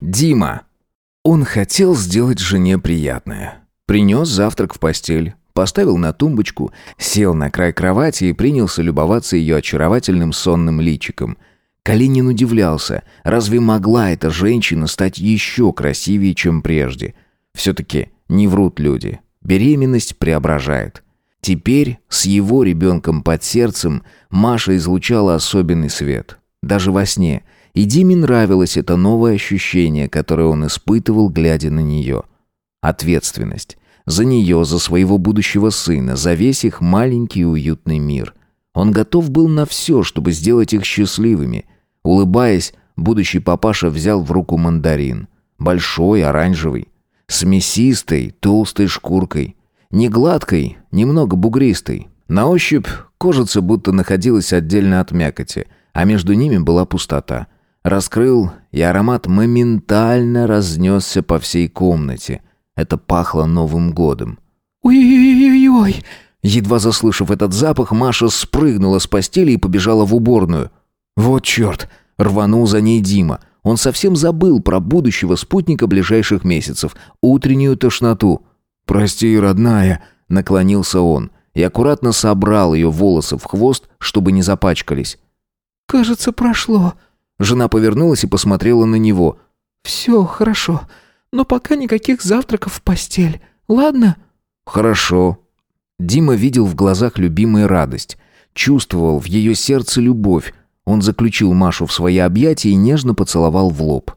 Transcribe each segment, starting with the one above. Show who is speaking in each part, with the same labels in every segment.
Speaker 1: Дима. Он хотел сделать жене приятное. Принес завтрак в постель, поставил на тумбочку, сел на край кровати и принялся любоваться ее очаровательным сонным личиком. Калинин удивлялся, разве могла эта женщина стать еще красивее, чем прежде? Все-таки не врут люди. Беременность преображает. Теперь с его ребенком под сердцем Маша излучала особенный свет. Даже во сне. И Диме нравилось это новое ощущение, которое он испытывал, глядя на нее. Ответственность. За нее, за своего будущего сына, за весь их маленький уютный мир. Он готов был на все, чтобы сделать их счастливыми. Улыбаясь, будущий папаша взял в руку мандарин. Большой, оранжевый. С мясистой, толстой шкуркой. Не гладкой, немного бугристой. На ощупь кожица будто находилась отдельно от мякоти, а между ними была пустота. Раскрыл, и аромат моментально разнесся по всей комнате. Это пахло Новым годом.
Speaker 2: «Ой-ой-ой-ой!»
Speaker 1: Едва заслышав этот запах, Маша спрыгнула с постели и побежала в уборную. «Вот черт!» — рванул за ней Дима. Он совсем забыл про будущего спутника ближайших месяцев, утреннюю тошноту. «Прости, родная!» — наклонился он и аккуратно собрал ее волосы в хвост, чтобы не запачкались.
Speaker 2: «Кажется, прошло».
Speaker 1: Жена повернулась и посмотрела на него.
Speaker 2: «Все хорошо. Но пока никаких завтраков в постель. Ладно?»
Speaker 1: «Хорошо». Дима видел в глазах любимую радость. Чувствовал в ее сердце любовь. Он заключил Машу в свои объятия и нежно поцеловал в лоб.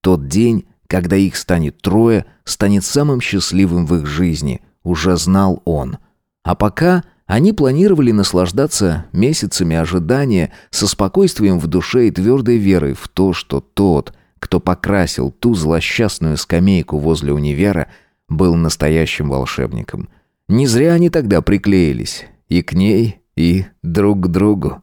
Speaker 1: Тот день, когда их станет трое, станет самым счастливым в их жизни, уже знал он. А пока они планировали наслаждаться месяцами ожидания со спокойствием в душе и твердой верой в то, что тот, кто покрасил ту злосчастную скамейку возле универа, был настоящим волшебником. Не зря они тогда приклеились и к ней, и друг к другу.